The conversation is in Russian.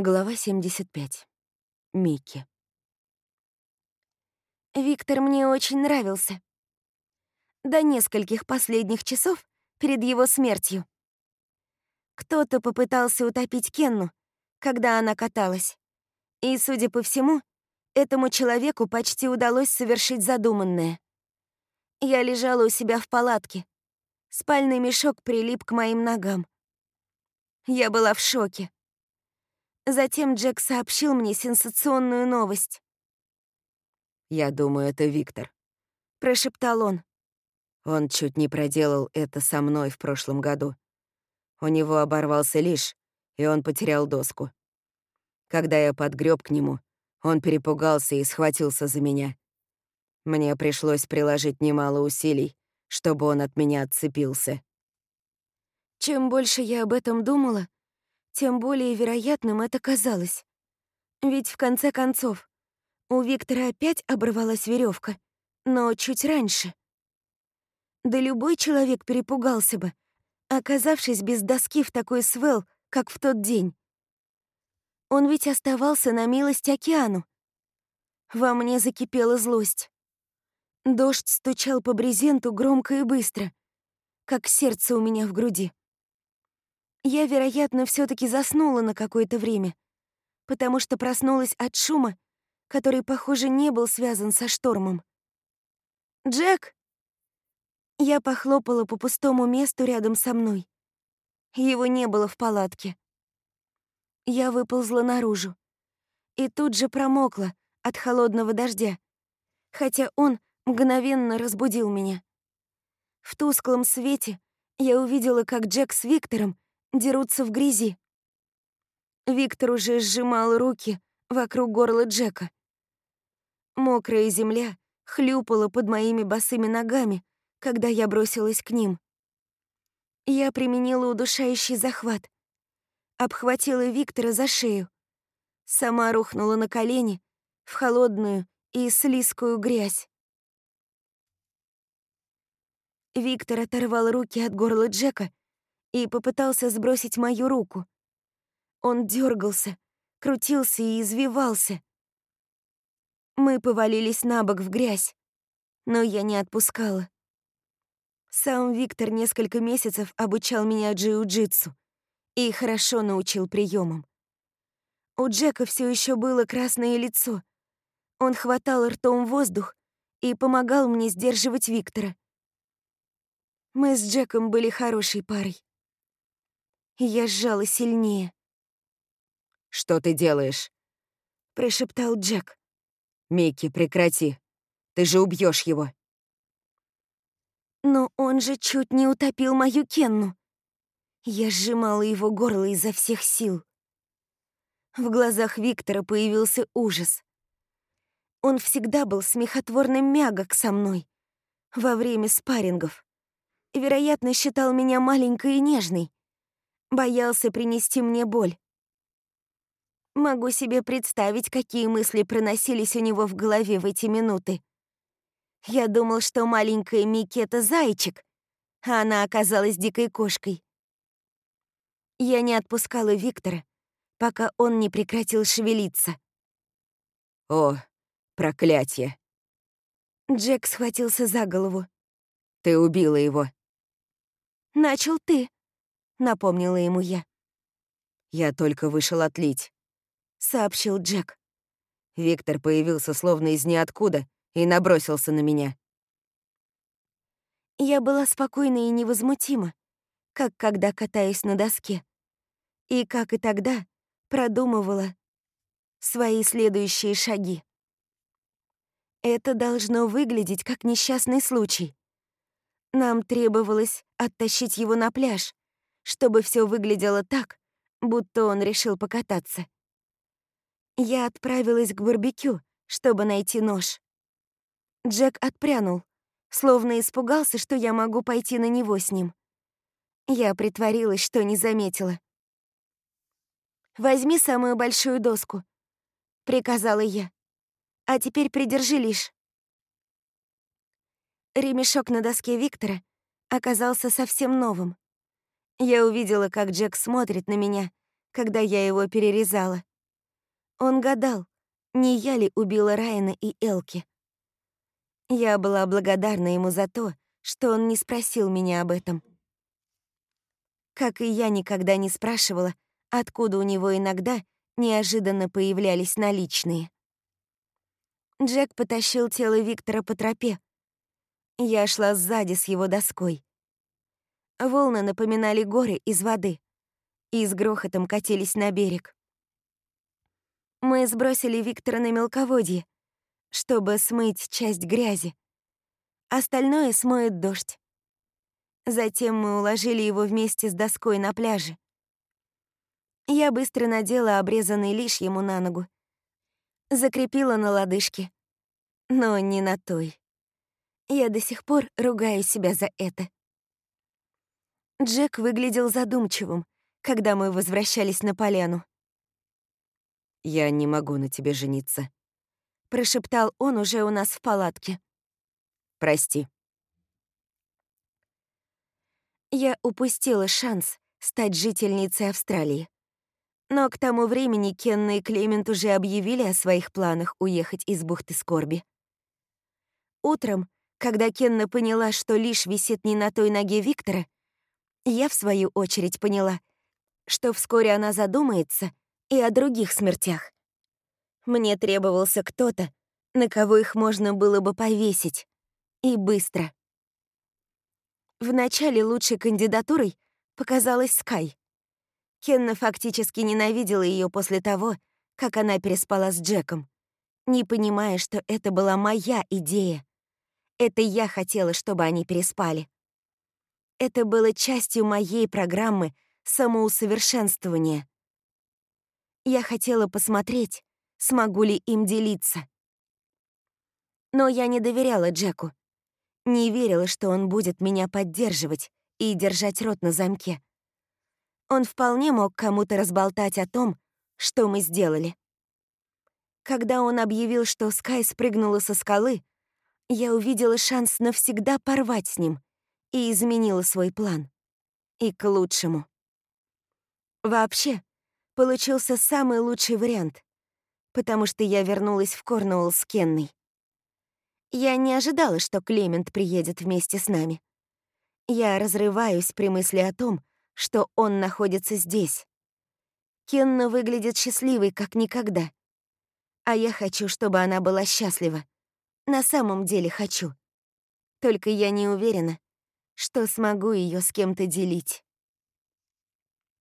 Глава 75. Микки. Виктор мне очень нравился. До нескольких последних часов перед его смертью. Кто-то попытался утопить Кенну, когда она каталась. И, судя по всему, этому человеку почти удалось совершить задуманное. Я лежала у себя в палатке. Спальный мешок прилип к моим ногам. Я была в шоке. Затем Джек сообщил мне сенсационную новость. «Я думаю, это Виктор», — прошептал он. «Он чуть не проделал это со мной в прошлом году. У него оборвался лишь, и он потерял доску. Когда я подгреб к нему, он перепугался и схватился за меня. Мне пришлось приложить немало усилий, чтобы он от меня отцепился. Чем больше я об этом думала, тем более вероятным это казалось. Ведь в конце концов, у Виктора опять оборвалась веревка, но чуть раньше. Да любой человек перепугался бы, оказавшись без доски в такой свел, как в тот день. Он ведь оставался на милость океану. Во мне закипела злость. Дождь стучал по брезенту громко и быстро, как сердце у меня в груди. Я, вероятно, все таки заснула на какое-то время, потому что проснулась от шума, который, похоже, не был связан со штормом. «Джек!» Я похлопала по пустому месту рядом со мной. Его не было в палатке. Я выползла наружу и тут же промокла от холодного дождя, хотя он мгновенно разбудил меня. В тусклом свете я увидела, как Джек с Виктором дерутся в грязи. Виктор уже сжимал руки вокруг горла Джека. Мокрая земля хлюпала под моими босыми ногами, когда я бросилась к ним. Я применила удушающий захват, обхватила Виктора за шею, сама рухнула на колени в холодную и слизкую грязь. Виктор оторвал руки от горла Джека и попытался сбросить мою руку. Он дергался, крутился и извивался. Мы повалились на бок в грязь, но я не отпускала. Сам Виктор несколько месяцев обучал меня джиу-джитсу и хорошо научил приемам. У Джека все еще было красное лицо. Он хватал ртом воздух и помогал мне сдерживать Виктора. Мы с Джеком были хорошей парой. Я сжала сильнее. «Что ты делаешь?» — прошептал Джек. «Микки, прекрати. Ты же убьешь его». Но он же чуть не утопил мою Кенну. Я сжимала его горло изо всех сил. В глазах Виктора появился ужас. Он всегда был смехотворным мягок со мной во время спаррингов. Вероятно, считал меня маленькой и нежной, боялся принести мне боль. Могу себе представить, какие мысли проносились у него в голове в эти минуты. Я думал, что маленькая Микки — это зайчик, а она оказалась дикой кошкой. Я не отпускала Виктора, пока он не прекратил шевелиться. «О, проклятие!» Джек схватился за голову. «Ты убила его». «Начал ты», — напомнила ему я. «Я только вышел отлить», — сообщил Джек. Виктор появился словно из ниоткуда и набросился на меня. Я была спокойна и невозмутима, как когда катаюсь на доске. И, как и тогда, продумывала свои следующие шаги. Это должно выглядеть как несчастный случай. Нам требовалось оттащить его на пляж, чтобы все выглядело так, будто он решил покататься. Я отправилась к барбекю, чтобы найти нож. Джек отпрянул, словно испугался, что я могу пойти на него с ним. Я притворилась, что не заметила. «Возьми самую большую доску», — приказала я. «А теперь придержи лишь». Ремешок на доске Виктора оказался совсем новым. Я увидела, как Джек смотрит на меня, когда я его перерезала. Он гадал, не я ли убила Райана и Элки. Я была благодарна ему за то, что он не спросил меня об этом. Как и я никогда не спрашивала, откуда у него иногда неожиданно появлялись наличные. Джек потащил тело Виктора по тропе. Я шла сзади с его доской. Волны напоминали горы из воды и с грохотом катились на берег. Мы сбросили Виктора на мелководье, чтобы смыть часть грязи. Остальное смоет дождь. Затем мы уложили его вместе с доской на пляже. Я быстро надела обрезанный лишь ему на ногу. Закрепила на лодыжке. Но не на той. Я до сих пор ругаю себя за это. Джек выглядел задумчивым, когда мы возвращались на поляну. «Я не могу на тебе жениться», — прошептал он уже у нас в палатке. «Прости». Я упустила шанс стать жительницей Австралии. Но к тому времени Кенна и Клемент уже объявили о своих планах уехать из бухты Скорби. Утром, когда Кенна поняла, что лишь висит не на той ноге Виктора, я, в свою очередь, поняла, что вскоре она задумается и о других смертях. Мне требовался кто-то, на кого их можно было бы повесить. И быстро. Вначале лучшей кандидатурой показалась Скай. Кенна фактически ненавидела ее после того, как она переспала с Джеком, не понимая, что это была моя идея. Это я хотела, чтобы они переспали. Это было частью моей программы самоусовершенствования. Я хотела посмотреть, смогу ли им делиться. Но я не доверяла Джеку. Не верила, что он будет меня поддерживать и держать рот на замке. Он вполне мог кому-то разболтать о том, что мы сделали. Когда он объявил, что Скай спрыгнула со скалы, я увидела шанс навсегда порвать с ним и изменила свой план. И к лучшему. Вообще, получился самый лучший вариант, потому что я вернулась в Корнуолл с Кенной. Я не ожидала, что Клемент приедет вместе с нами. Я разрываюсь при мысли о том, что он находится здесь. Кенна выглядит счастливой, как никогда. А я хочу, чтобы она была счастлива. На самом деле хочу. Только я не уверена, что смогу ее с кем-то делить.